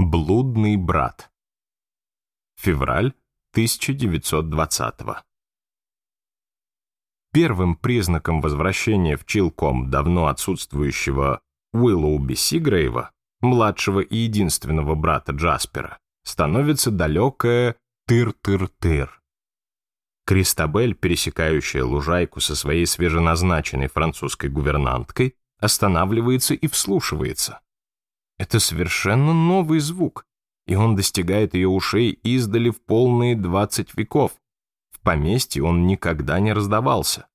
Блудный брат. Февраль 1920 -го. Первым признаком возвращения в Чилком давно отсутствующего Уиллоуби Сигрейва, младшего и единственного брата Джаспера, становится далекое «тыр-тыр-тыр». Кристабель, пересекающая лужайку со своей свеженазначенной французской гувернанткой, останавливается и вслушивается – это совершенно новый звук, и он достигает ее ушей издали в полные 20 веков. В поместье он никогда не раздавался.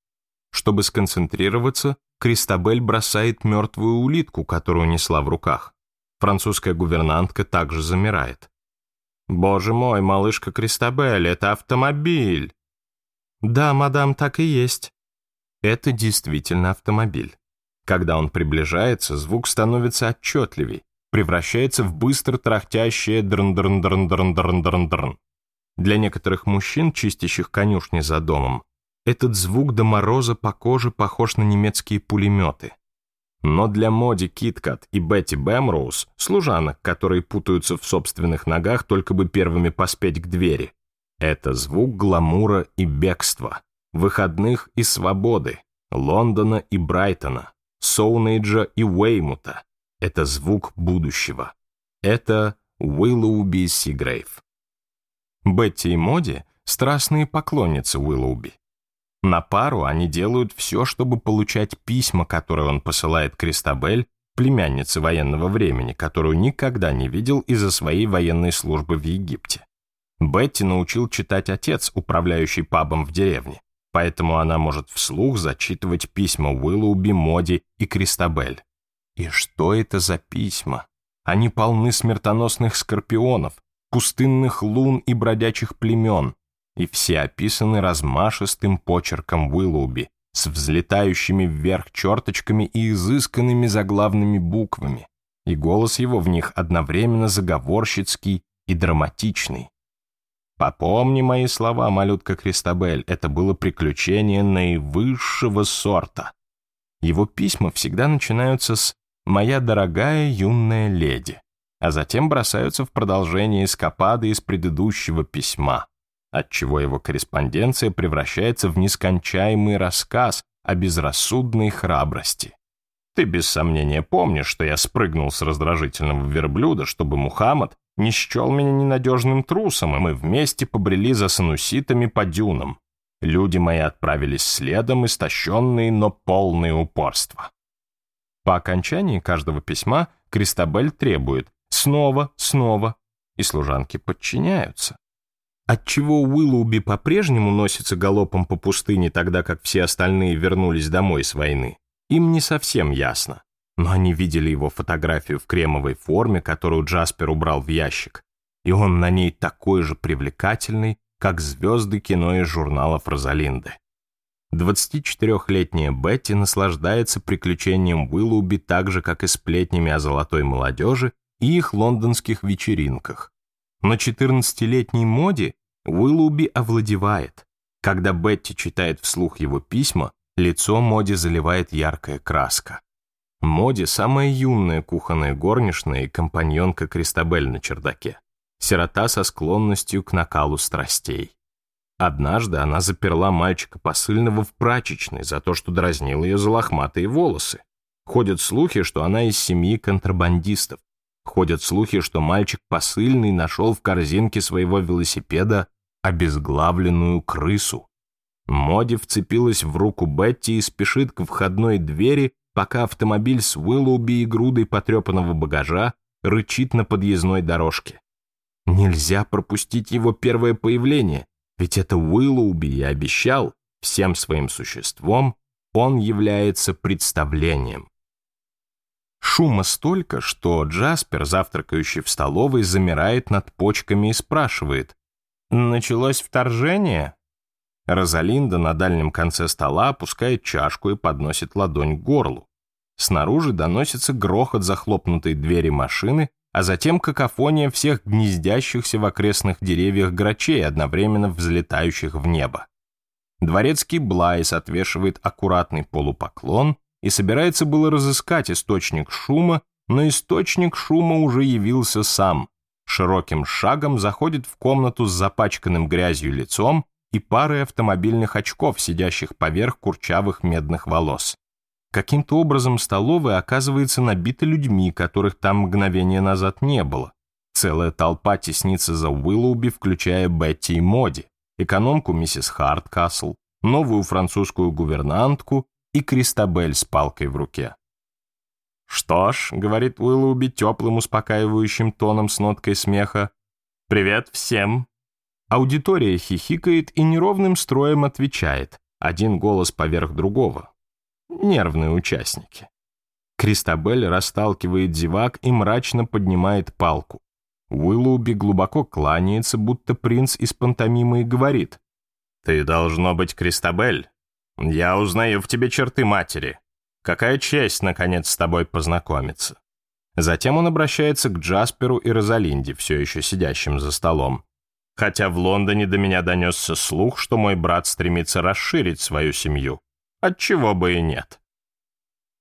Чтобы сконцентрироваться, Кристабель бросает мертвую улитку, которую несла в руках. Французская гувернантка также замирает. «Боже мой, малышка Кристабель, это автомобиль!» «Да, мадам, так и есть». Это действительно автомобиль. Когда он приближается, звук становится отчетливей превращается в быстро трахтящее дрн-дрн-дрн-дрн-дрн-дрн-дрн. Для некоторых мужчин, чистящих конюшни за домом, этот звук до мороза по коже похож на немецкие пулеметы. Но для Моди Киткат и Бетти Бэмроуз, служанок, которые путаются в собственных ногах, только бы первыми поспеть к двери, это звук гламура и бегства, выходных и свободы, Лондона и Брайтона, Соунейджа и Уэймута, это звук будущего. Это Уиллоуби Сигрейв. Бетти и Моди — страстные поклонницы Уиллоуби. На пару они делают все, чтобы получать письма, которые он посылает Кристабель, племяннице военного времени, которую никогда не видел из-за своей военной службы в Египте. Бетти научил читать отец, управляющий пабом в деревне, поэтому она может вслух зачитывать письма Уиллоуби, Моди и Кристабель. И что это за письма? Они полны смертоносных скорпионов, пустынных лун и бродячих племен, и все описаны размашистым почерком Уиллоуби с взлетающими вверх черточками и изысканными заглавными буквами, и голос его в них одновременно заговорщицкий и драматичный. Попомни мои слова, малютка Кристабель, это было приключение наивысшего сорта. Его письма всегда начинаются с моя дорогая юная леди», а затем бросаются в продолжение эскапады из предыдущего письма, отчего его корреспонденция превращается в нескончаемый рассказ о безрассудной храбрости. Ты без сомнения помнишь, что я спрыгнул с раздражительного верблюда, чтобы Мухаммад не счел меня ненадежным трусом, и мы вместе побрели за сануситами по дюнам. Люди мои отправились следом, истощенные, но полные упорства. По окончании каждого письма Кристабель требует «снова, снова», и служанки подчиняются. Отчего Уиллоуби по-прежнему носится галопом по пустыне, тогда как все остальные вернулись домой с войны, им не совсем ясно. Но они видели его фотографию в кремовой форме, которую Джаспер убрал в ящик, и он на ней такой же привлекательный, как звезды кино и журналов Розалинды. 24-летняя Бетти наслаждается приключением Уиллуби так же, как и сплетнями о золотой молодежи и их лондонских вечеринках. Но 14-летней моде Уиллуби овладевает. Когда Бетти читает вслух его письма, лицо моде заливает яркая краска. Моди – самая юная кухонная горничная и компаньонка Кристабель на чердаке. Сирота со склонностью к накалу страстей. Однажды она заперла мальчика посыльного в прачечной за то, что дразнил ее за лохматые волосы. Ходят слухи, что она из семьи контрабандистов. Ходят слухи, что мальчик посыльный нашел в корзинке своего велосипеда обезглавленную крысу. Моди вцепилась в руку Бетти и спешит к входной двери, пока автомобиль с Уиллоуби и грудой потрепанного багажа рычит на подъездной дорожке. Нельзя пропустить его первое появление. Ведь это Уиллоуби и обещал всем своим существом, он является представлением. Шума столько, что Джаспер, завтракающий в столовой, замирает над почками и спрашивает. «Началось вторжение?» Розалинда на дальнем конце стола опускает чашку и подносит ладонь к горлу. Снаружи доносится грохот захлопнутой двери машины, а затем какофония всех гнездящихся в окрестных деревьях грачей, одновременно взлетающих в небо. Дворецкий Блайс отвешивает аккуратный полупоклон и собирается было разыскать источник шума, но источник шума уже явился сам. Широким шагом заходит в комнату с запачканным грязью лицом и парой автомобильных очков, сидящих поверх курчавых медных волос. Каким-то образом столовая оказывается набита людьми, которых там мгновение назад не было. Целая толпа теснится за Уиллоуби, включая Бетти и Моди, экономку миссис Харткасл, новую французскую гувернантку и Кристабель с палкой в руке. «Что ж», — говорит Уиллоуби теплым успокаивающим тоном с ноткой смеха, «Привет всем!» Аудитория хихикает и неровным строем отвечает, один голос поверх другого нервные участники. Кристабель расталкивает зевак и мрачно поднимает палку. Уиллуби глубоко кланяется, будто принц из пантомимы и говорит. «Ты должно быть Кристабель. Я узнаю в тебе черты матери. Какая честь, наконец, с тобой познакомиться». Затем он обращается к Джасперу и Розалинде, все еще сидящим за столом. «Хотя в Лондоне до меня донесся слух, что мой брат стремится расширить свою семью. Отчего бы и нет.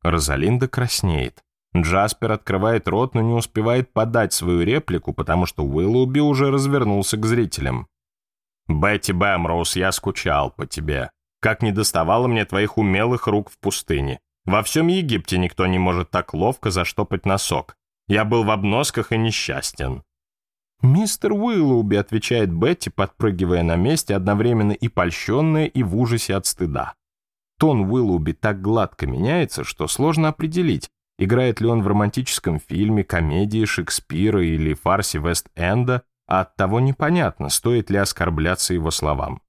Розалинда краснеет. Джаспер открывает рот, но не успевает подать свою реплику, потому что Уиллуби уже развернулся к зрителям. «Бетти Бэмроуз, я скучал по тебе. Как не доставало мне твоих умелых рук в пустыне. Во всем Египте никто не может так ловко заштопать носок. Я был в обносках и несчастен». «Мистер Уиллуби — отвечает Бетти, подпрыгивая на месте, одновременно и польщенная, и в ужасе от стыда. Тон Уиллуби так гладко меняется, что сложно определить, играет ли он в романтическом фильме, комедии Шекспира или фарсе Вест-Энда, а оттого непонятно, стоит ли оскорбляться его словам.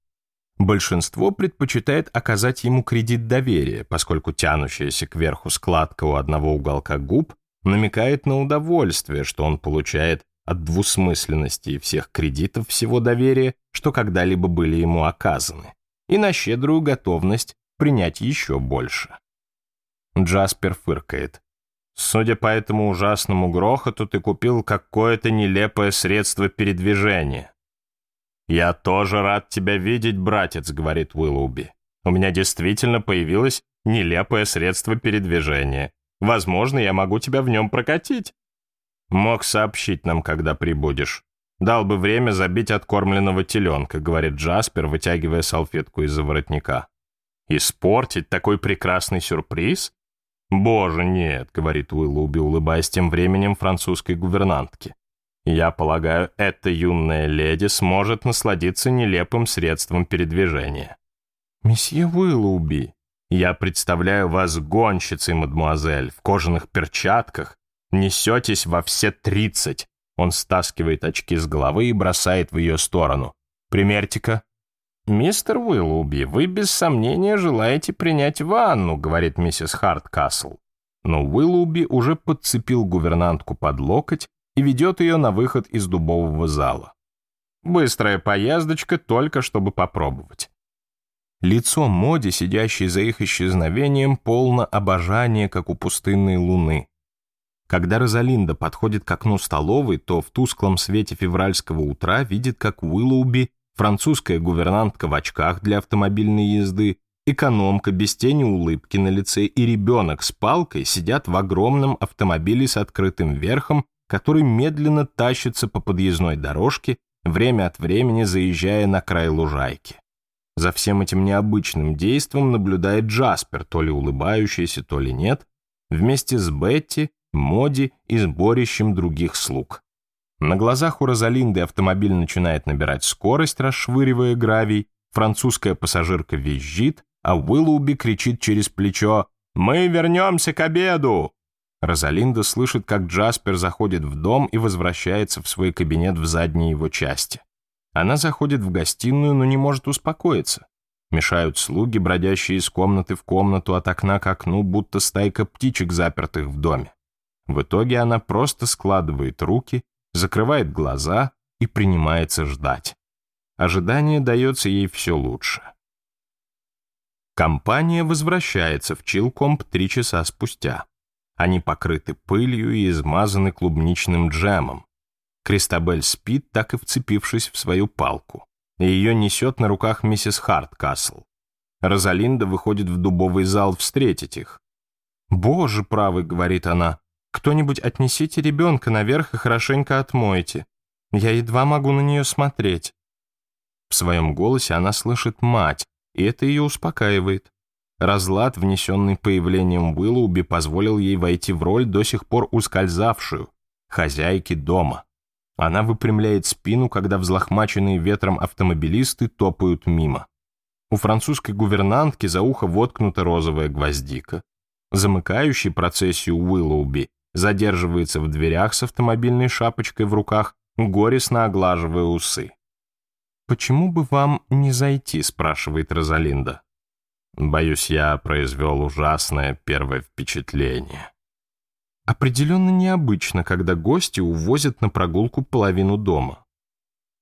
Большинство предпочитает оказать ему кредит доверия, поскольку тянущаяся кверху складка у одного уголка губ намекает на удовольствие, что он получает от двусмысленности всех кредитов всего доверия, что когда-либо были ему оказаны, и на щедрую готовность принять еще больше. Джаспер фыркает. Судя по этому ужасному грохоту, ты купил какое-то нелепое средство передвижения. «Я тоже рад тебя видеть, братец», — говорит Уиллуби. «У меня действительно появилось нелепое средство передвижения. Возможно, я могу тебя в нем прокатить». «Мог сообщить нам, когда прибудешь. Дал бы время забить откормленного теленка», — говорит Джаспер, вытягивая салфетку из-за воротника. Испортить такой прекрасный сюрприз? Боже, нет, говорит Уиллуби, улыбаясь тем временем французской гувернантке. Я полагаю, эта юная леди сможет насладиться нелепым средством передвижения. Месье Уиллуби, я представляю вас гонщицей, мадмуазель, в кожаных перчатках. Несетесь во все тридцать. Он стаскивает очки с головы и бросает в ее сторону. Примерьте-ка, «Мистер Уиллуби, вы без сомнения желаете принять ванну», — говорит миссис Харткасл. Но Уиллуби уже подцепил гувернантку под локоть и ведет ее на выход из дубового зала. Быстрая поездочка только чтобы попробовать. Лицо Моди, сидящей за их исчезновением, полно обожания, как у пустынной луны. Когда Розалинда подходит к окну столовой, то в тусклом свете февральского утра видит, как Уиллоуби французская гувернантка в очках для автомобильной езды, экономка без тени улыбки на лице и ребенок с палкой сидят в огромном автомобиле с открытым верхом, который медленно тащится по подъездной дорожке, время от времени заезжая на край лужайки. За всем этим необычным действом наблюдает Джаспер, то ли улыбающийся, то ли нет, вместе с Бетти, Моди и сборищем других слуг. На глазах у Розалинды автомобиль начинает набирать скорость, расшвыривая гравий, французская пассажирка визжит, а Уиллоуби кричит через плечо «Мы вернемся к обеду!». Розалинда слышит, как Джаспер заходит в дом и возвращается в свой кабинет в задней его части. Она заходит в гостиную, но не может успокоиться. Мешают слуги, бродящие из комнаты в комнату от окна к окну, будто стайка птичек, запертых в доме. В итоге она просто складывает руки закрывает глаза и принимается ждать. Ожидание дается ей все лучше. Компания возвращается в Чилкомп три часа спустя. Они покрыты пылью и измазаны клубничным джемом. Кристабель спит, так и вцепившись в свою палку. Ее несет на руках миссис Харткасл. Розалинда выходит в дубовый зал встретить их. «Боже правый», — говорит она, кто-нибудь отнесите ребенка наверх и хорошенько отмойте. Я едва могу на нее смотреть». В своем голосе она слышит мать, и это ее успокаивает. Разлад, внесенный появлением Уиллоуби, позволил ей войти в роль, до сих пор ускользавшую, хозяйки дома. Она выпрямляет спину, когда взлохмаченные ветром автомобилисты топают мимо. У французской гувернантки за ухо воткнута розовая гвоздика. Замыкающий процессию Уиллоуби задерживается в дверях с автомобильной шапочкой в руках, горестно оглаживая усы. «Почему бы вам не зайти?» — спрашивает Розалинда. Боюсь, я произвел ужасное первое впечатление. Определенно необычно, когда гости увозят на прогулку половину дома.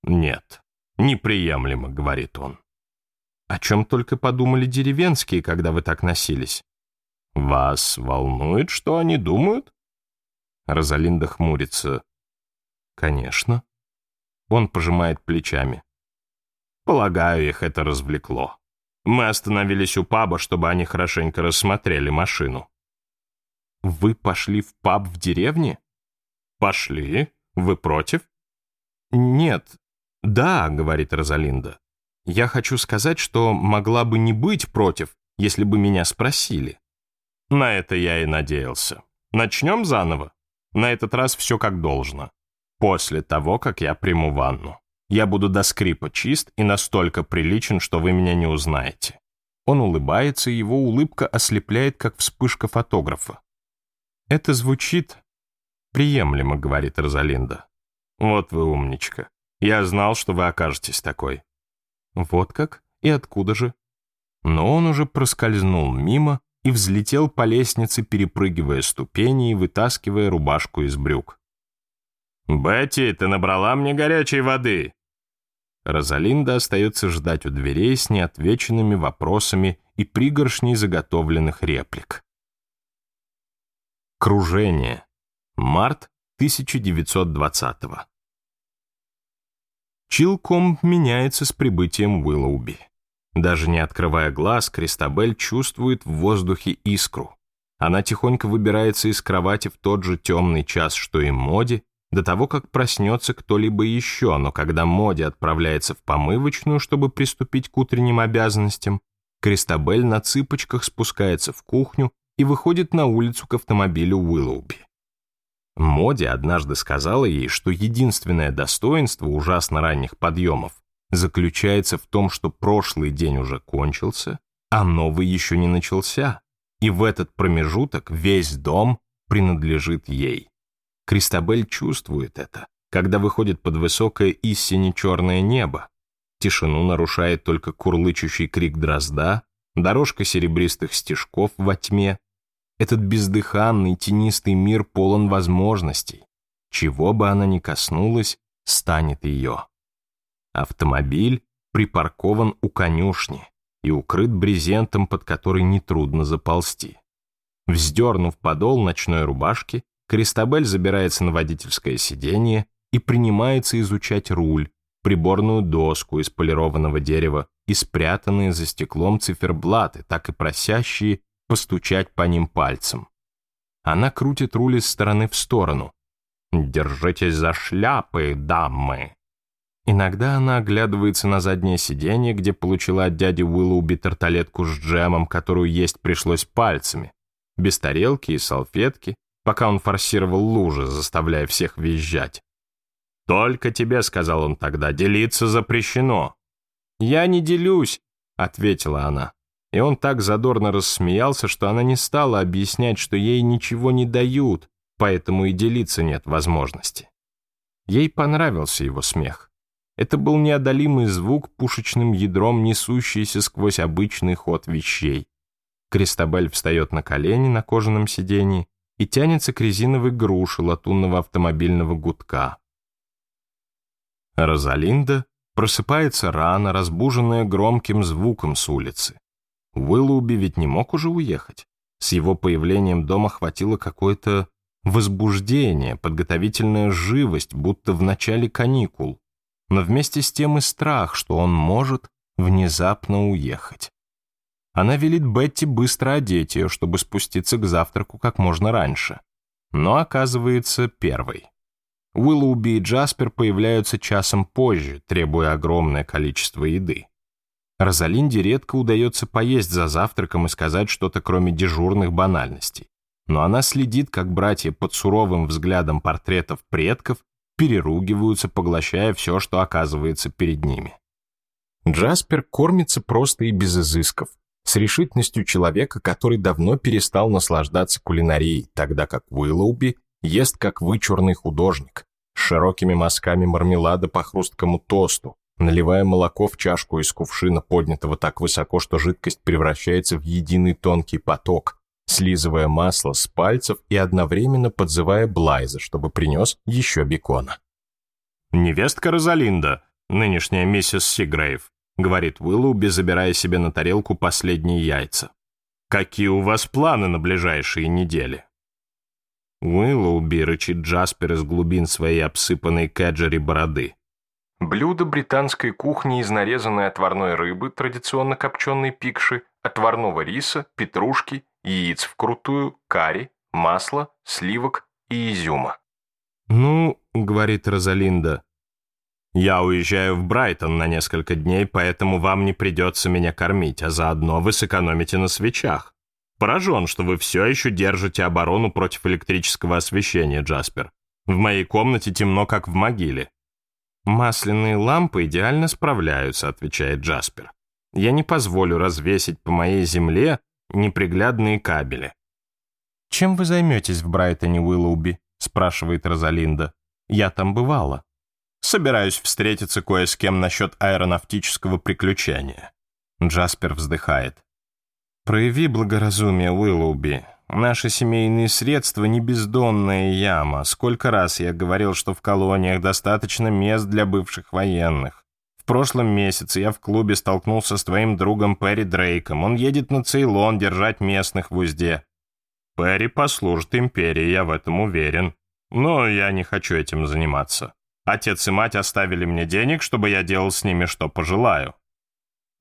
«Нет, неприемлемо», — говорит он. «О чем только подумали деревенские, когда вы так носились?» «Вас волнует, что они думают?» Розалинда хмурится. «Конечно». Он пожимает плечами. «Полагаю, их это развлекло. Мы остановились у паба, чтобы они хорошенько рассмотрели машину». «Вы пошли в паб в деревне?» «Пошли. Вы против?» «Нет. Да», — говорит Розалинда. «Я хочу сказать, что могла бы не быть против, если бы меня спросили». «На это я и надеялся. Начнем заново?» На этот раз все как должно. После того, как я приму ванну, я буду до скрипа чист и настолько приличен, что вы меня не узнаете. Он улыбается, и его улыбка ослепляет, как вспышка фотографа. Это звучит приемлемо, говорит Розалинда. Вот вы умничка. Я знал, что вы окажетесь такой. Вот как? И откуда же? Но он уже проскользнул мимо, и взлетел по лестнице, перепрыгивая ступени и вытаскивая рубашку из брюк. «Бетти, ты набрала мне горячей воды!» Розалинда остается ждать у дверей с неотвеченными вопросами и пригоршней заготовленных реплик. Кружение. Март 1920 -го. Чилком меняется с прибытием Уиллоуби. Даже не открывая глаз, Кристабель чувствует в воздухе искру. Она тихонько выбирается из кровати в тот же темный час, что и Моди, до того, как проснется кто-либо еще, но когда Моди отправляется в помывочную, чтобы приступить к утренним обязанностям, Кристабель на цыпочках спускается в кухню и выходит на улицу к автомобилю Уиллоуби. Моди однажды сказала ей, что единственное достоинство ужасно ранних подъемов заключается в том, что прошлый день уже кончился, а новый еще не начался, и в этот промежуток весь дом принадлежит ей. Кристабель чувствует это, когда выходит под высокое и сине-черное небо. Тишину нарушает только курлычущий крик дрозда, дорожка серебристых стежков во тьме. Этот бездыханный тенистый мир полон возможностей. Чего бы она ни коснулась, станет ее. Автомобиль припаркован у конюшни и укрыт брезентом, под который нетрудно заползти. Вздернув подол ночной рубашки, Кристабель забирается на водительское сиденье и принимается изучать руль, приборную доску из полированного дерева и спрятанные за стеклом циферблаты, так и просящие постучать по ним пальцем. Она крутит руль из стороны в сторону. «Держитесь за шляпы, дамы!» Иногда она оглядывается на заднее сиденье, где получила от дяди Уиллоуби тарталетку с джемом, которую есть пришлось пальцами, без тарелки и салфетки, пока он форсировал лужи, заставляя всех визжать. «Только тебе», — сказал он тогда, — «делиться запрещено». «Я не делюсь», — ответила она. И он так задорно рассмеялся, что она не стала объяснять, что ей ничего не дают, поэтому и делиться нет возможности. Ей понравился его смех. Это был неодолимый звук пушечным ядром, несущийся сквозь обычный ход вещей. Кристобель встает на колени на кожаном сидении и тянется к резиновой груше латунного автомобильного гудка. Розалинда просыпается рано, разбуженная громким звуком с улицы. Уиллоуби ведь не мог уже уехать. С его появлением дома хватило какое-то возбуждение, подготовительная живость, будто в начале каникул но вместе с тем и страх, что он может внезапно уехать. Она велит Бетти быстро одеть ее, чтобы спуститься к завтраку как можно раньше, но оказывается первой. Уиллоуби и Джаспер появляются часом позже, требуя огромное количество еды. Розалинде редко удается поесть за завтраком и сказать что-то кроме дежурных банальностей, но она следит, как братья под суровым взглядом портретов предков переругиваются, поглощая все, что оказывается перед ними. Джаспер кормится просто и без изысков, с решительностью человека, который давно перестал наслаждаться кулинарией, тогда как Уиллоуби ест как вычурный художник, с широкими мазками мармелада по хрусткому тосту, наливая молоко в чашку из кувшина, поднятого так высоко, что жидкость превращается в единый тонкий поток, слизывая масло с пальцев и одновременно подзывая Блайза, чтобы принес еще бекона. «Невестка Розалинда, нынешняя миссис Сигрейв», говорит Уиллу, забирая себе на тарелку последние яйца. «Какие у вас планы на ближайшие недели?» Уиллоуби рычит Джаспер из глубин своей обсыпанной кэджери бороды. Блюдо британской кухни из нарезанной отварной рыбы, традиционно копченой пикши, отварного риса, петрушки яиц в крутую карри, масло, сливок и изюма. «Ну, — говорит Розалинда, — я уезжаю в Брайтон на несколько дней, поэтому вам не придется меня кормить, а заодно вы сэкономите на свечах. Поражен, что вы все еще держите оборону против электрического освещения, Джаспер. В моей комнате темно, как в могиле». «Масляные лампы идеально справляются», — отвечает Джаспер. «Я не позволю развесить по моей земле неприглядные кабели. «Чем вы займетесь в Брайтоне, Уиллоуби?» — спрашивает Розалинда. «Я там бывала». «Собираюсь встретиться кое с кем насчет аэронавтического приключения». Джаспер вздыхает. «Прояви благоразумие, Уиллоуби. Наши семейные средства не бездонная яма. Сколько раз я говорил, что в колониях достаточно мест для бывших военных. В прошлом месяце я в клубе столкнулся с твоим другом Перри Дрейком. Он едет на Цейлон держать местных в узде. Перри послужит империи, я в этом уверен. Но я не хочу этим заниматься. Отец и мать оставили мне денег, чтобы я делал с ними, что пожелаю.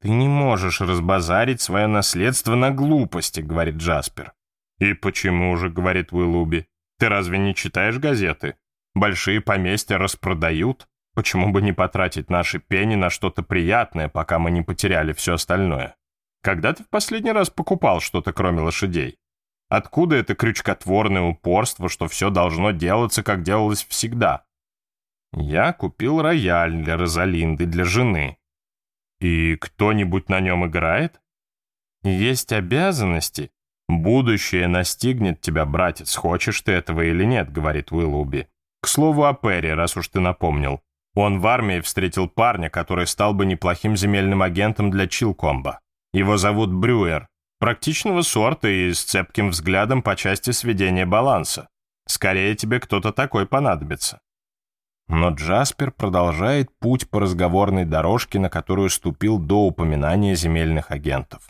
«Ты не можешь разбазарить свое наследство на глупости», — говорит Джаспер. «И почему же», — говорит Уиллуби, — «ты разве не читаешь газеты? Большие поместья распродают, почему бы не потратить наши пени на что-то приятное, пока мы не потеряли все остальное? Когда ты в последний раз покупал что-то, кроме лошадей? Откуда это крючкотворное упорство, что все должно делаться, как делалось всегда? Я купил рояль для Розалинды, для жены. И кто-нибудь на нем играет? Есть обязанности. Будущее настигнет тебя, братец, хочешь ты этого или нет, говорит Уиллуби. К слову о Перри, раз уж ты напомнил. Он в армии встретил парня, который стал бы неплохим земельным агентом для Чилкомба. Его зовут Брюер, практичного сорта и с цепким взглядом по части сведения баланса. Скорее тебе кто-то такой понадобится. Но Джаспер продолжает путь по разговорной дорожке, на которую ступил до упоминания земельных агентов.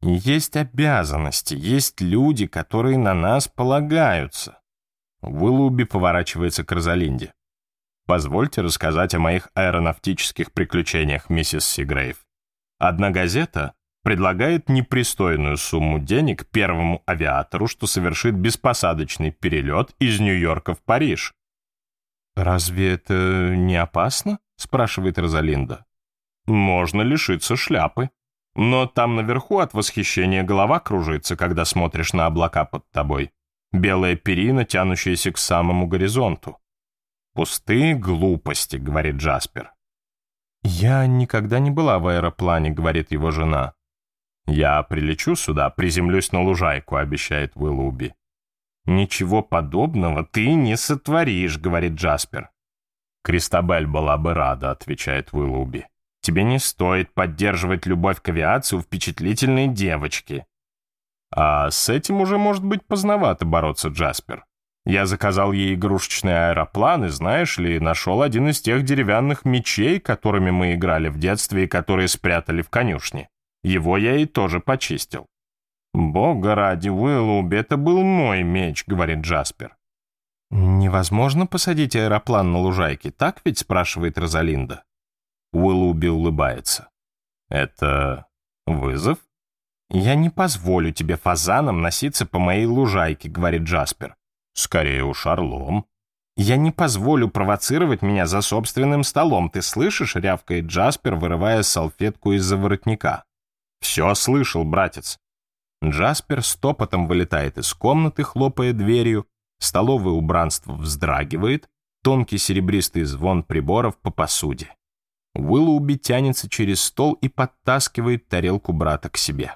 Есть обязанности, есть люди, которые на нас полагаются. Уиллуби поворачивается к Розалинде. Позвольте рассказать о моих аэронавтических приключениях, миссис Сигрейв. Одна газета предлагает непристойную сумму денег первому авиатору, что совершит беспосадочный перелет из Нью-Йорка в Париж. «Разве это не опасно?» — спрашивает Розалинда. «Можно лишиться шляпы. Но там наверху от восхищения голова кружится, когда смотришь на облака под тобой. Белая перина, тянущаяся к самому горизонту. «Пустые глупости», — говорит Джаспер. «Я никогда не была в аэроплане», — говорит его жена. «Я прилечу сюда, приземлюсь на лужайку», — обещает Уиллуби. «Ничего подобного ты не сотворишь», — говорит Джаспер. «Кристабель была бы рада», — отвечает Уиллуби. «Тебе не стоит поддерживать любовь к авиации у впечатлительной девочки». А с этим уже, может быть, поздновато бороться, Джаспер. Я заказал ей игрушечный аэроплан и, знаешь ли, нашел один из тех деревянных мечей, которыми мы играли в детстве и которые спрятали в конюшне. Его я и тоже почистил. «Бога ради, Уиллоуби, это был мой меч», — говорит Джаспер. «Невозможно посадить аэроплан на лужайке, так ведь?» — спрашивает Розалинда. Уиллуби улыбается. «Это вызов?» «Я не позволю тебе фазанам носиться по моей лужайке», — говорит Джаспер. Скорее уж орлом. «Я не позволю провоцировать меня за собственным столом, ты слышишь?» — рявкает Джаспер, вырывая салфетку из-за воротника. «Все слышал, братец». Джаспер стопотом вылетает из комнаты, хлопая дверью, столовое убранство вздрагивает, тонкий серебристый звон приборов по посуде. Уиллоуби тянется через стол и подтаскивает тарелку брата к себе.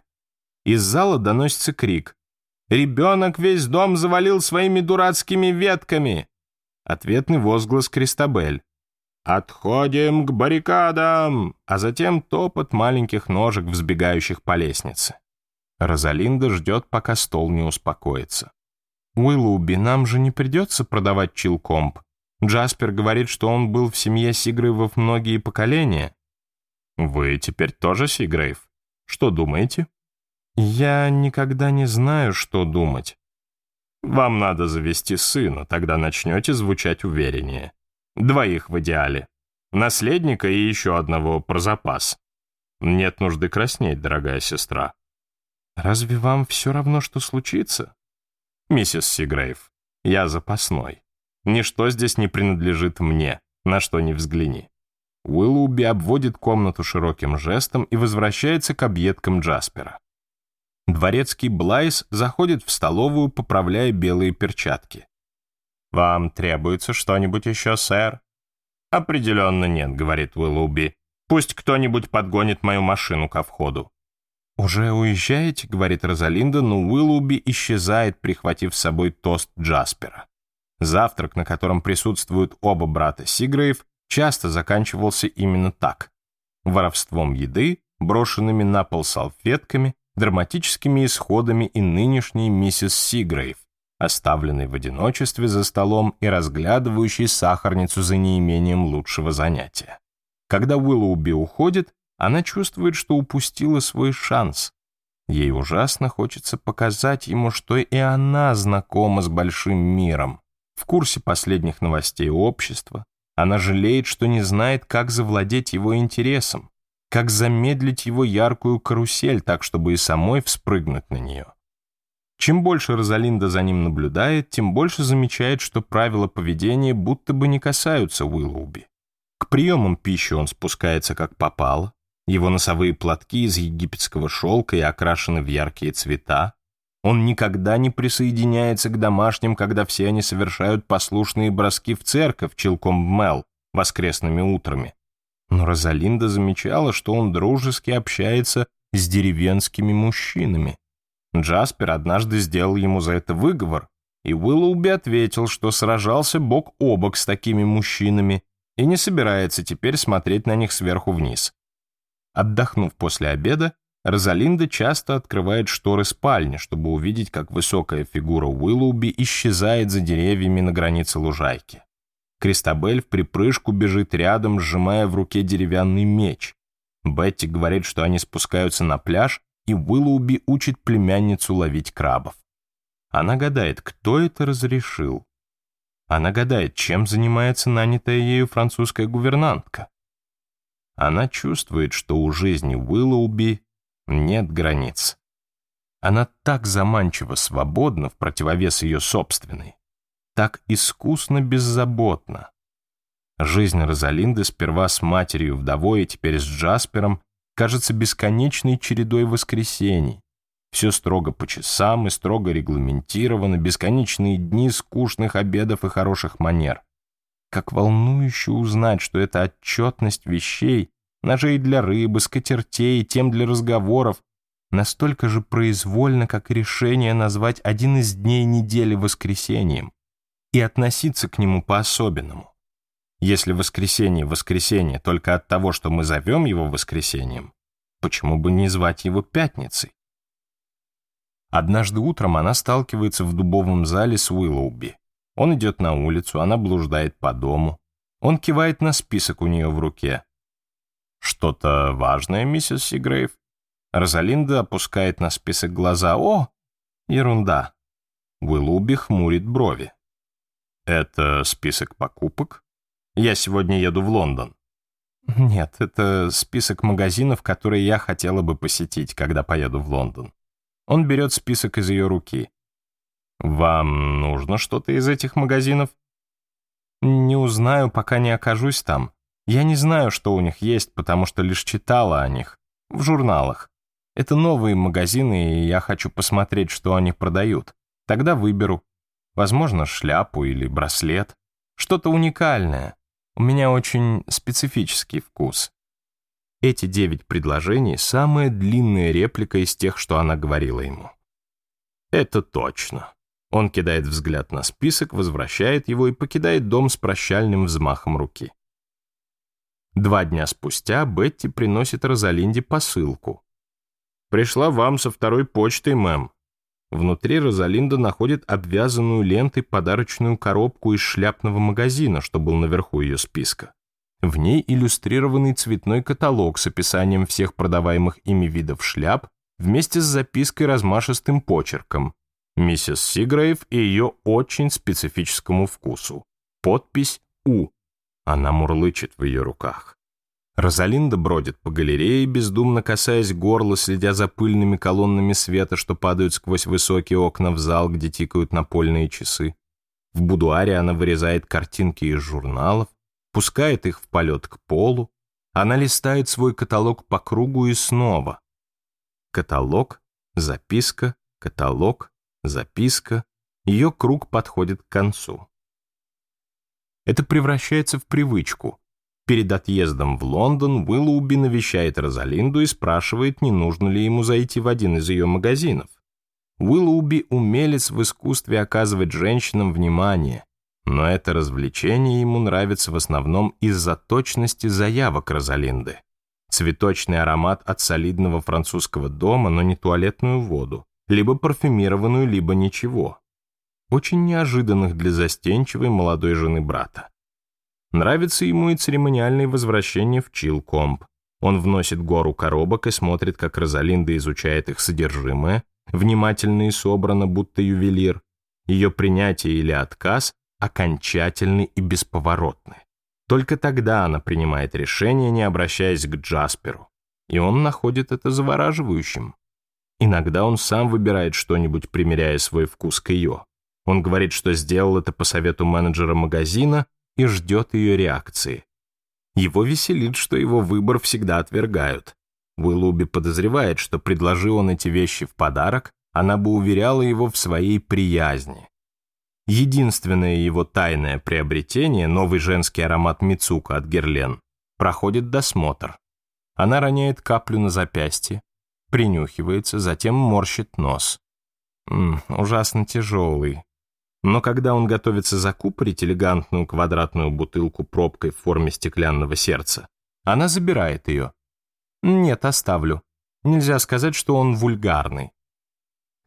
Из зала доносится крик Ребенок весь дом завалил своими дурацкими ветками!» Ответный возглас Кристабель. «Отходим к баррикадам!» А затем топот маленьких ножек, взбегающих по лестнице. Розалинда ждет, пока стол не успокоится. «Уиллуби, нам же не придется продавать Чилкомп. Джаспер говорит, что он был в семье Сигрейвов многие поколения». «Вы теперь тоже Сигрейв. Что думаете?» Я никогда не знаю, что думать. Вам надо завести сына, тогда начнете звучать увереннее. Двоих в идеале. Наследника и еще одного про запас. Нет нужды краснеть, дорогая сестра. Разве вам все равно, что случится? Миссис Сигрейв, я запасной. Ничто здесь не принадлежит мне, на что ни взгляни. Уиллуби обводит комнату широким жестом и возвращается к объедкам Джаспера. Дворецкий Блайс заходит в столовую, поправляя белые перчатки. «Вам требуется что-нибудь еще, сэр?» «Определенно нет», — говорит Уиллуби. «Пусть кто-нибудь подгонит мою машину ко входу». «Уже уезжаете?» — говорит Розалинда, но Уиллуби исчезает, прихватив с собой тост Джаспера. Завтрак, на котором присутствуют оба брата Сигрейв, часто заканчивался именно так. Воровством еды, брошенными на пол салфетками, драматическими исходами и нынешней миссис Сигрейв, оставленной в одиночестве за столом и разглядывающей сахарницу за неимением лучшего занятия. Когда Уиллоуби уходит, она чувствует, что упустила свой шанс. Ей ужасно хочется показать ему, что и она знакома с большим миром, в курсе последних новостей общества. Она жалеет, что не знает, как завладеть его интересом как замедлить его яркую карусель так, чтобы и самой вспрыгнуть на нее. Чем больше Розалинда за ним наблюдает, тем больше замечает, что правила поведения будто бы не касаются Уиллуби. К приемам пищи он спускается как попало, его носовые платки из египетского шелка и окрашены в яркие цвета, он никогда не присоединяется к домашним, когда все они совершают послушные броски в церковь челком в мел воскресными утрами. Но Розалинда замечала, что он дружески общается с деревенскими мужчинами. Джаспер однажды сделал ему за это выговор, и Уиллоуби ответил, что сражался бок о бок с такими мужчинами и не собирается теперь смотреть на них сверху вниз. Отдохнув после обеда, Розалинда часто открывает шторы спальни, чтобы увидеть, как высокая фигура Уиллоуби исчезает за деревьями на границе лужайки. Кристабель в припрыжку бежит рядом, сжимая в руке деревянный меч. Бетти говорит, что они спускаются на пляж, и Уиллоуби учит племянницу ловить крабов. Она гадает, кто это разрешил. Она гадает, чем занимается нанятая ею французская гувернантка. Она чувствует, что у жизни Уиллоуби нет границ. Она так заманчиво свободна в противовес ее собственной, так искусно беззаботно. Жизнь Розалинды сперва с матерью вдовой и теперь с Джаспером кажется бесконечной чередой воскресений. Все строго по часам и строго регламентировано, бесконечные дни скучных обедов и хороших манер. Как волнующе узнать, что это отчетность вещей, ножей для рыбы, скатертей, тем для разговоров, настолько же произвольно, как решение назвать один из дней недели воскресением и относиться к нему по-особенному. Если воскресенье воскресенье только от того, что мы зовем его воскресеньем, почему бы не звать его пятницей? Однажды утром она сталкивается в дубовом зале с Уиллоуби. Он идет на улицу, она блуждает по дому. Он кивает на список у нее в руке. «Что-то важное, миссис Сигрейв?» Розалинда опускает на список глаза. «О, ерунда!» Уиллоуби хмурит брови. Это список покупок? Я сегодня еду в Лондон. Нет, это список магазинов, которые я хотела бы посетить, когда поеду в Лондон. Он берет список из ее руки. Вам нужно что-то из этих магазинов? Не узнаю, пока не окажусь там. Я не знаю, что у них есть, потому что лишь читала о них. В журналах. Это новые магазины, и я хочу посмотреть, что они продают. Тогда выберу возможно, шляпу или браслет. Что-то уникальное. У меня очень специфический вкус. Эти девять предложений — самая длинная реплика из тех, что она говорила ему. Это точно. Он кидает взгляд на список, возвращает его и покидает дом с прощальным взмахом руки. Два дня спустя Бетти приносит Розалинде посылку. «Пришла вам со второй почтой, мэм. Внутри Розалинда находит обвязанную лентой подарочную коробку из шляпного магазина, что был наверху ее списка. В ней иллюстрированный цветной каталог с описанием всех продаваемых ими видов шляп вместе с запиской размашистым почерком «Миссис Сигрейв и ее очень специфическому вкусу». Подпись «У». Она мурлычет в ее руках. Розалинда бродит по галерее, бездумно касаясь горла, следя за пыльными колоннами света, что падают сквозь высокие окна в зал, где тикают напольные часы. В будуаре она вырезает картинки из журналов, пускает их в полет к полу. Она листает свой каталог по кругу и снова. Каталог, записка, каталог, записка. Ее круг подходит к концу. Это превращается в привычку — Перед отъездом в Лондон Уиллоуби навещает Розалинду и спрашивает, не нужно ли ему зайти в один из ее магазинов. Уиллоуби умелец в искусстве оказывать женщинам внимание, но это развлечение ему нравится в основном из-за точности заявок Розалинды. Цветочный аромат от солидного французского дома, но не туалетную воду, либо парфюмированную, либо ничего. Очень неожиданных для застенчивой молодой жены брата. Нравится ему и церемониальное возвращение в Чилкомп. Он вносит гору коробок и смотрит, как Розалинда изучает их содержимое, внимательно и собрано, будто ювелир. Ее принятие или отказ окончательны и бесповоротны. Только тогда она принимает решение, не обращаясь к Джасперу. И он находит это завораживающим. Иногда он сам выбирает что-нибудь, примеряя свой вкус к ее. Он говорит, что сделал это по совету менеджера магазина, и ждет ее реакции. Его веселит, что его выбор всегда отвергают. Уиллуби подозревает, что предложил он эти вещи в подарок, она бы уверяла его в своей приязни. Единственное его тайное приобретение, новый женский аромат Мицука от Герлен, проходит досмотр. Она роняет каплю на запястье, принюхивается, затем морщит нос. «Ужасно тяжелый», но когда он готовится закупорить элегантную квадратную бутылку пробкой в форме стеклянного сердца, она забирает ее. Нет, оставлю. Нельзя сказать, что он вульгарный.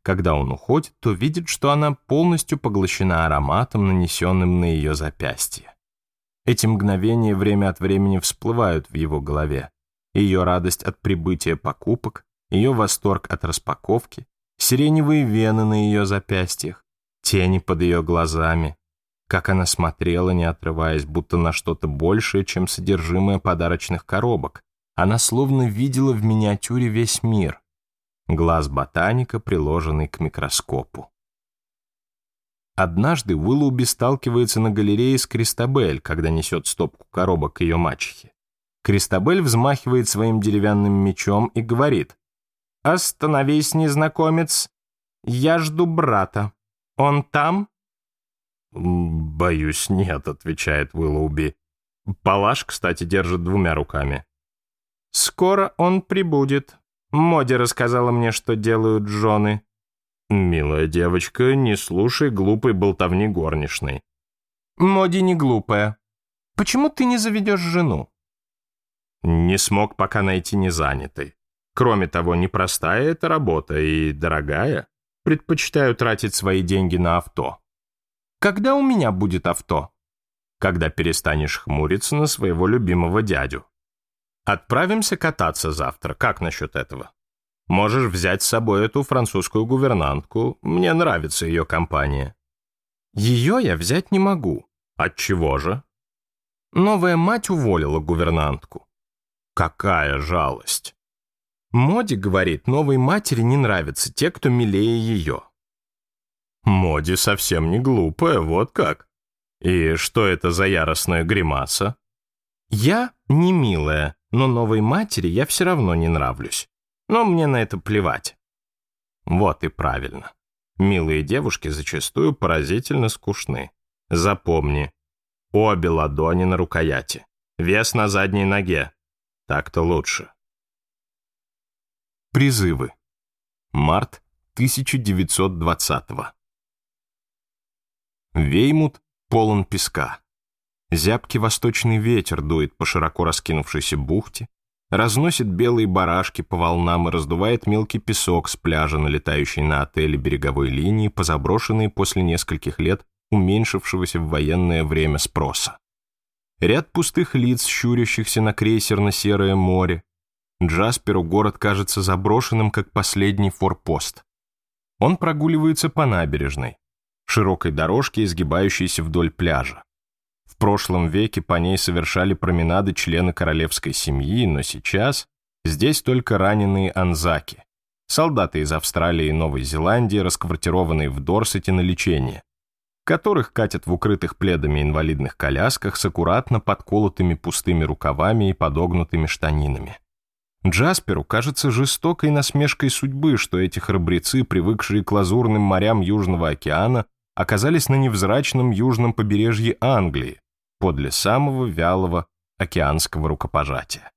Когда он уходит, то видит, что она полностью поглощена ароматом, нанесенным на ее запястье. Эти мгновения время от времени всплывают в его голове. Ее радость от прибытия покупок, ее восторг от распаковки, сиреневые вены на ее запястьях, тени под ее глазами, как она смотрела, не отрываясь, будто на что-то большее, чем содержимое подарочных коробок. Она словно видела в миниатюре весь мир. Глаз ботаника, приложенный к микроскопу. Однажды Уиллоуби сталкивается на галерее с Кристабель, когда несет стопку коробок ее мачехи. Кристабель взмахивает своим деревянным мечом и говорит «Остановись, незнакомец, я жду брата». «Он там?» «Боюсь, нет», — отвечает Уиллоуби. Палаш, кстати, держит двумя руками. «Скоро он прибудет. Моди рассказала мне, что делают жены». «Милая девочка, не слушай глупой болтовни горничной». «Моди не глупая. Почему ты не заведешь жену?» «Не смог пока найти незанятый. Кроме того, непростая эта работа и дорогая» предпочитаю тратить свои деньги на авто. Когда у меня будет авто? Когда перестанешь хмуриться на своего любимого дядю. Отправимся кататься завтра. Как насчет этого? Можешь взять с собой эту французскую гувернантку. Мне нравится ее компания. Ее я взять не могу. Отчего же? Новая мать уволила гувернантку. Какая жалость. Моди говорит, новой матери не нравятся те, кто милее ее. Моди совсем не глупая, вот как. И что это за яростная гримаса? Я не милая, но новой матери я все равно не нравлюсь. Но мне на это плевать. Вот и правильно. Милые девушки зачастую поразительно скучны. Запомни. Обе ладони на рукояти. Вес на задней ноге. Так-то лучше. Призывы. Март 1920 -го. Веймут полон песка. Зябкий восточный ветер дует по широко раскинувшейся бухте, разносит белые барашки по волнам и раздувает мелкий песок с пляжа, налетающий на отели береговой линии, позаброшенные после нескольких лет уменьшившегося в военное время спроса. Ряд пустых лиц, щурящихся на крейсер на серое море, Джасперу город кажется заброшенным, как последний форпост. Он прогуливается по набережной, широкой дорожке, изгибающейся вдоль пляжа. В прошлом веке по ней совершали променады члены королевской семьи, но сейчас здесь только раненые анзаки, солдаты из Австралии и Новой Зеландии, расквартированные в Дорсете на лечение, которых катят в укрытых пледами инвалидных колясках с аккуратно подколотыми пустыми рукавами и подогнутыми штанинами. Джасперу кажется жестокой насмешкой судьбы, что эти храбрецы, привыкшие к лазурным морям Южного океана, оказались на невзрачном южном побережье Англии, подле самого вялого океанского рукопожатия.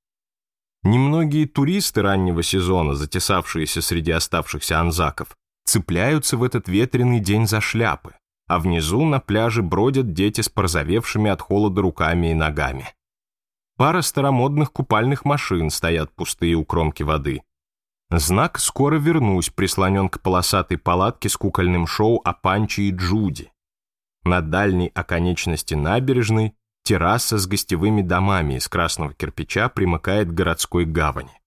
Немногие туристы раннего сезона, затесавшиеся среди оставшихся анзаков, цепляются в этот ветреный день за шляпы, а внизу на пляже бродят дети с порзовевшими от холода руками и ногами. Пара старомодных купальных машин стоят пустые у кромки воды. Знак «Скоро вернусь» прислонен к полосатой палатке с кукольным шоу о Панче и Джуди. На дальней оконечности набережной терраса с гостевыми домами из красного кирпича примыкает к городской гавани.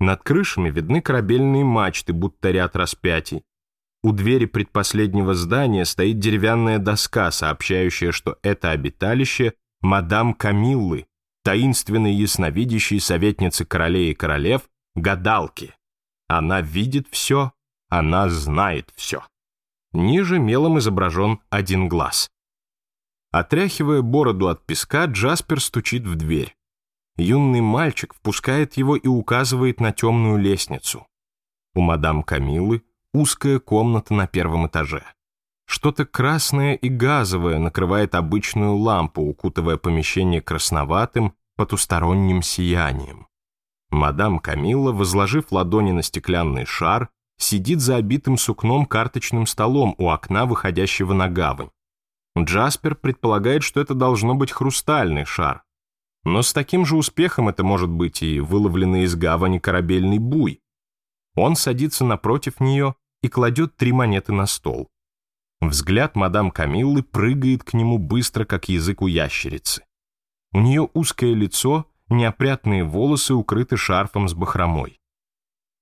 Над крышами видны корабельные мачты, будто ряд распятий. У двери предпоследнего здания стоит деревянная доска, сообщающая, что это обиталище мадам Камиллы, таинственной ясновидящей советницы королей и королев, гадалки. Она видит все, она знает все. Ниже мелом изображен один глаз. Отряхивая бороду от песка, Джаспер стучит в дверь. Юный мальчик впускает его и указывает на темную лестницу. У мадам Камилы узкая комната на первом этаже. Что-то красное и газовое накрывает обычную лампу, укутывая помещение красноватым, потусторонним сиянием. Мадам Камилла, возложив ладони на стеклянный шар, сидит за обитым сукном карточным столом у окна, выходящего на гавань. Джаспер предполагает, что это должно быть хрустальный шар. Но с таким же успехом это может быть и выловленный из гавани корабельный буй. Он садится напротив нее и кладет три монеты на стол. Взгляд мадам Камиллы прыгает к нему быстро, как язык у ящерицы. У нее узкое лицо, неопрятные волосы укрыты шарфом с бахромой.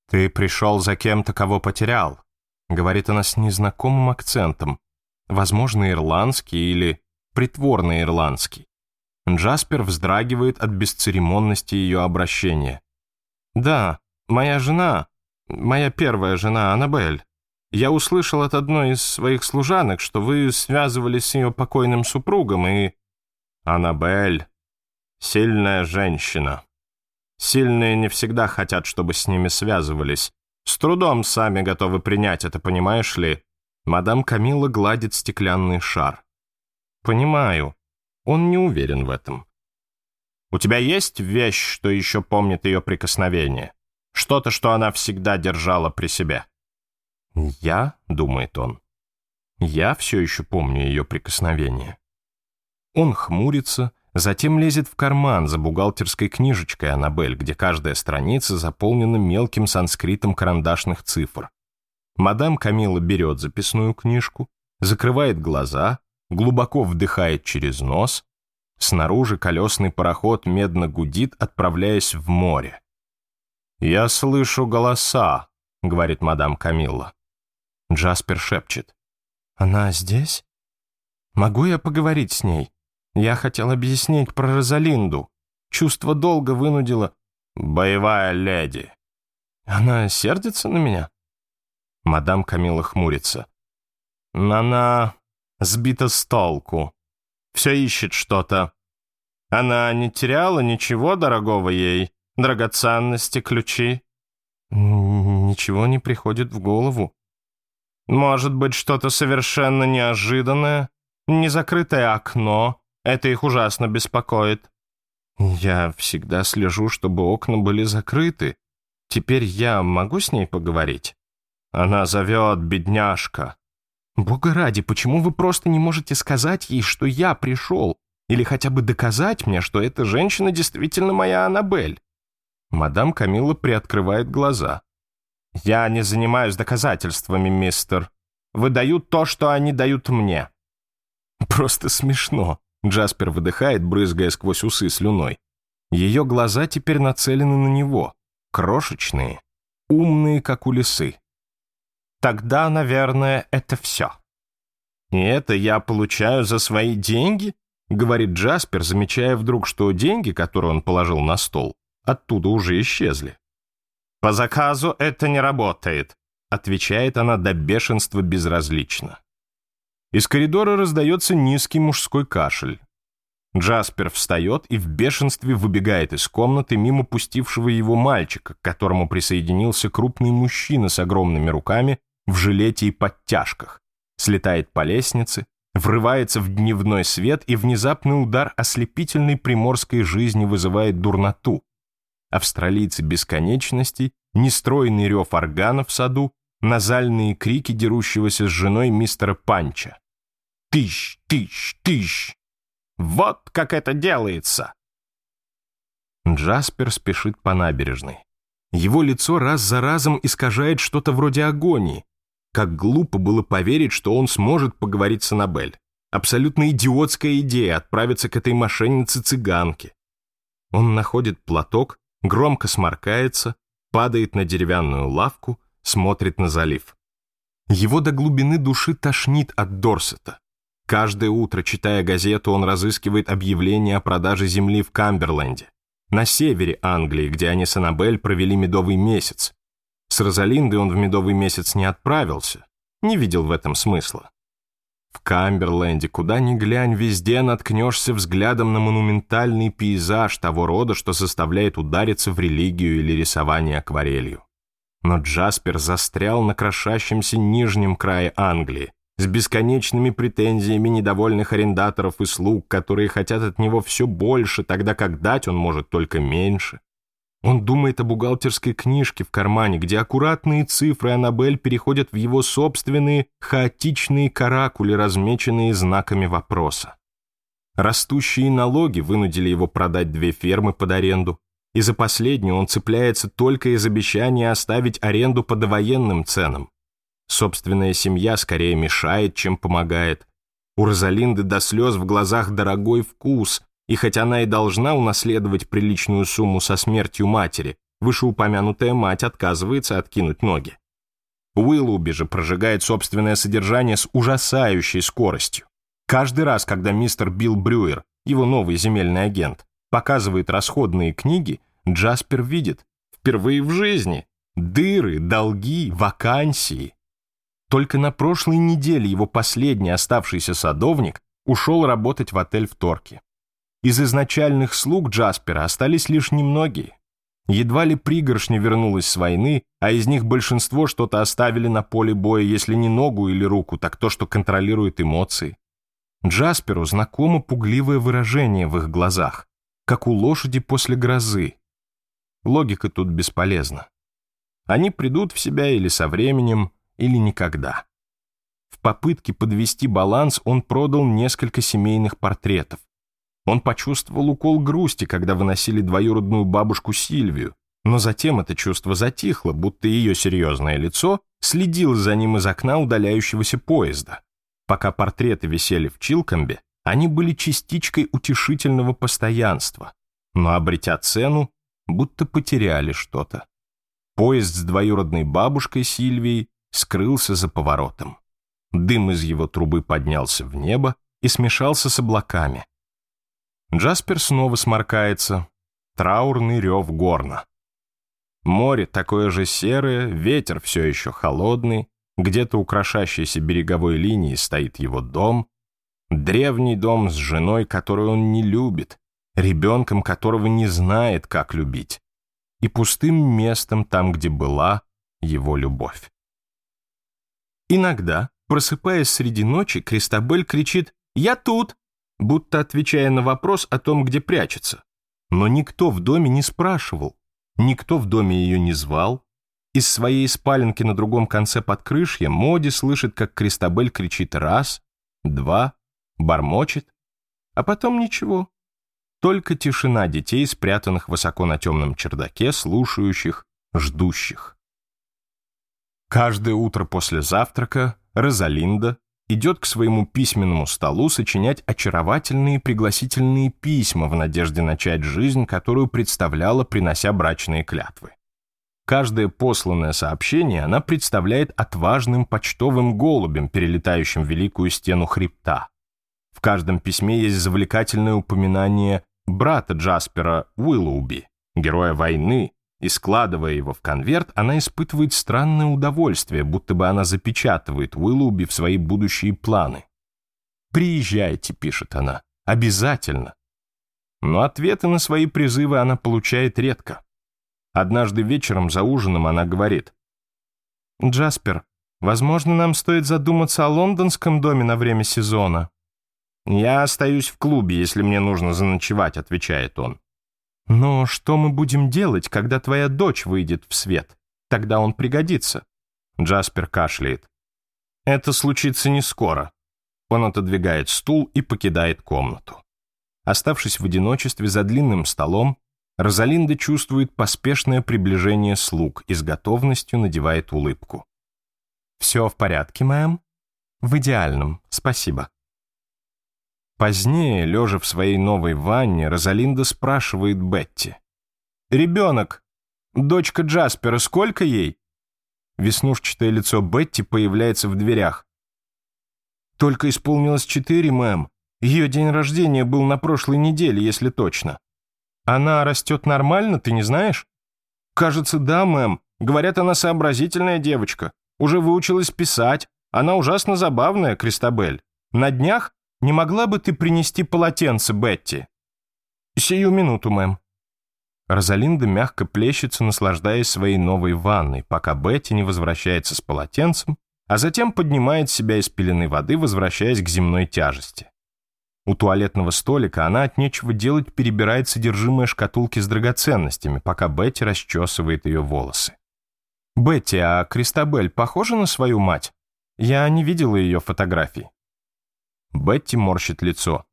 «Ты пришел за кем-то, кого потерял», — говорит она с незнакомым акцентом, возможно, ирландский или притворный ирландский. Джаспер вздрагивает от бесцеремонности ее обращения. «Да, моя жена, моя первая жена Аннабель», я услышал от одной из своих служанок, что вы связывались с ее покойным супругом, и... Аннабель — сильная женщина. Сильные не всегда хотят, чтобы с ними связывались. С трудом сами готовы принять это, понимаешь ли? Мадам Камила гладит стеклянный шар. Понимаю. Он не уверен в этом. У тебя есть вещь, что еще помнит ее прикосновение? Что-то, что она всегда держала при себе?» «Я», — думает он, — «я все еще помню ее прикосновение». Он хмурится, затем лезет в карман за бухгалтерской книжечкой «Аннабель», где каждая страница заполнена мелким санскритом карандашных цифр. Мадам Камила берет записную книжку, закрывает глаза, глубоко вдыхает через нос. Снаружи колесный пароход медно гудит, отправляясь в море. «Я слышу голоса», — говорит мадам Камилла. Джаспер шепчет. «Она здесь? Могу я поговорить с ней? Я хотел объяснить про Розалинду. Чувство долга вынудило...» «Боевая леди!» «Она сердится на меня?» Мадам Камила хмурится. «Она сбита с толку. Все ищет что-то. Она не теряла ничего дорогого ей, драгоценности, ключи?» «Ничего не приходит в голову», может быть, что-то совершенно неожиданное? Незакрытое окно? Это их ужасно беспокоит. Я всегда слежу, чтобы окна были закрыты. Теперь я могу с ней поговорить? Она зовет, бедняжка. Бога ради, почему вы просто не можете сказать ей, что я пришел? Или хотя бы доказать мне, что эта женщина действительно моя Аннабель? Мадам Камилла приоткрывает глаза. Я не занимаюсь доказательствами, мистер. Выдаю то, что они дают мне. Просто смешно. Джаспер выдыхает, брызгая сквозь усы слюной. Ее глаза теперь нацелены на него. Крошечные, умные, как у лисы. Тогда, наверное, это все. «И это я получаю за свои деньги?» — говорит Джаспер, замечая вдруг, что деньги, которые он положил на стол, оттуда уже исчезли. По заказу это не работает, отвечает она до бешенства безразлично. Из коридора раздается низкий мужской кашель. Джаспер встает и в бешенстве выбегает из комнаты мимо пустившего его мальчика, к которому присоединился крупный мужчина с огромными руками в жилете и подтяжках, слетает по лестнице, врывается в дневной свет, и внезапный удар ослепительной приморской жизни вызывает дурноту, австралийцы бесконечности, нестройный рев органа в саду, назальные крики дерущегося с женой мистера Панча. «Тыщ! Тыщ! Тыщ!» «Вот как это делается!» Джаспер спешит по набережной. Его лицо раз за разом искажает что-то вроде агонии. Как глупо было поверить, что он сможет поговорить с Аннабель. Абсолютно идиотская идея отправиться к этой мошеннице-цыганке. Он находит платок, громко сморкается, падает на деревянную лавку, смотрит на залив. Его до глубины души тошнит от Дорсета. Каждое утро, читая газету, он разыскивает объявление о продаже земли в Камберленде, на севере Англии, где они с Аннабель провели медовый месяц. С Розалиндой он в медовый месяц не отправился, не видел в этом смысла. В Камберленде, куда ни глянь, везде наткнешься взглядом на монументальный пейзаж того рода, что составляет удариться в религию или рисование акварелью. Но Джаспер застрял на крошащемся нижнем крае Англии, с бесконечными претензиями недовольных арендаторов и слуг, которые хотят от него все больше, тогда как дать он может только меньше. Он думает о бухгалтерской книжке в кармане, где аккуратные цифры Аннабель переходят в его собственные хаотичные каракули, размеченные знаками вопроса. Растущие налоги вынудили его продать две фермы под аренду, и за последнюю он цепляется только из обещания оставить аренду по довоенным ценам. Собственная семья скорее мешает, чем помогает. У Розалинды до слез в глазах дорогой вкус, и хотя она и должна унаследовать приличную сумму со смертью матери, вышеупомянутая мать отказывается откинуть ноги. Уиллуби же прожигает собственное содержание с ужасающей скоростью. Каждый раз, когда мистер Билл Брюер, его новый земельный агент, показывает расходные книги, Джаспер видит, впервые в жизни, дыры, долги, вакансии. Только на прошлой неделе его последний оставшийся садовник ушел работать в отель в Торке. Из изначальных слуг Джаспера остались лишь немногие. Едва ли пригоршня вернулась с войны, а из них большинство что-то оставили на поле боя, если не ногу или руку, так то, что контролирует эмоции. Джасперу знакомо пугливое выражение в их глазах, как у лошади после грозы. Логика тут бесполезна. Они придут в себя или со временем, или никогда. В попытке подвести баланс он продал несколько семейных портретов. Он почувствовал укол грусти, когда выносили двоюродную бабушку Сильвию, но затем это чувство затихло, будто ее серьезное лицо следило за ним из окна удаляющегося поезда. Пока портреты висели в Чилкомбе, они были частичкой утешительного постоянства, но, обретя цену, будто потеряли что-то. Поезд с двоюродной бабушкой Сильвией скрылся за поворотом. Дым из его трубы поднялся в небо и смешался с облаками, Джаспер снова сморкается. Траурный рев горна. Море такое же серое, ветер все еще холодный, где-то украшающейся береговой линии стоит его дом, древний дом с женой, которую он не любит, ребенком, которого не знает, как любить, и пустым местом там, где была его любовь. Иногда, просыпаясь среди ночи, Кристабель кричит «Я тут!» будто отвечая на вопрос о том, где прячется. Но никто в доме не спрашивал, никто в доме ее не звал. Из своей спаленки на другом конце подкрышья Моди слышит, как Кристабель кричит раз, два, бормочет, а потом ничего. Только тишина детей, спрятанных высоко на темном чердаке, слушающих, ждущих. Каждое утро после завтрака Розалинда, идет к своему письменному столу сочинять очаровательные пригласительные письма в надежде начать жизнь, которую представляла, принося брачные клятвы. Каждое посланное сообщение она представляет отважным почтовым голубем, перелетающим великую стену хребта. В каждом письме есть завлекательное упоминание брата Джаспера Уиллоуби, героя войны, и складывая его в конверт, она испытывает странное удовольствие, будто бы она запечатывает Уиллуби в свои будущие планы. «Приезжайте», — пишет она, — «обязательно». Но ответы на свои призывы она получает редко. Однажды вечером за ужином она говорит, «Джаспер, возможно, нам стоит задуматься о лондонском доме на время сезона». «Я остаюсь в клубе, если мне нужно заночевать», — отвечает он. Но что мы будем делать, когда твоя дочь выйдет в свет? Тогда он пригодится. Джаспер кашляет. Это случится не скоро. Он отодвигает стул и покидает комнату. Оставшись в одиночестве за длинным столом, Розалинда чувствует поспешное приближение слуг и с готовностью надевает улыбку. «Все в порядке, мэм?» «В идеальном, спасибо». Позднее, лежа в своей новой ванне, Розалинда спрашивает Бетти. «Ребенок! Дочка Джаспера, сколько ей?» Веснушчатое лицо Бетти появляется в дверях. «Только исполнилось четыре, мэм. Ее день рождения был на прошлой неделе, если точно. Она растет нормально, ты не знаешь?» «Кажется, да, мэм. Говорят, она сообразительная девочка. Уже выучилась писать. Она ужасно забавная, Кристабель. На днях не могла бы ты принести полотенце, Бетти?» «Сию минуту, мэм». Розалинда мягко плещется, наслаждаясь своей новой ванной, пока Бетти не возвращается с полотенцем, а затем поднимает себя из пелены воды, возвращаясь к земной тяжести. У туалетного столика она от нечего делать перебирает содержимое шкатулки с драгоценностями, пока Бетти расчесывает ее волосы. «Бетти, а Кристабель похожа на свою мать? Я не видела ее фотографий». Бетти морщит лицо.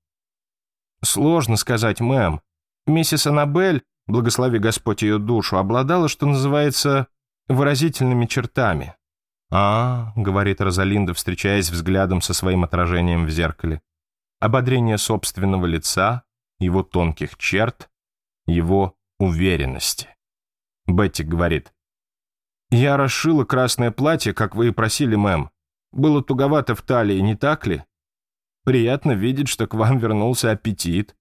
«Сложно сказать, мэм. Миссис Аннабель, благослови Господь ее душу, обладала, что называется, выразительными чертами». «А, — говорит Розалинда, встречаясь взглядом со своим отражением в зеркале, — ободрение собственного лица, его тонких черт, его уверенности». Бетти говорит, «Я расшила красное платье, как вы и просили, мэм. Было туговато в талии, не так ли?» Приятно видеть, что к вам вернулся аппетит.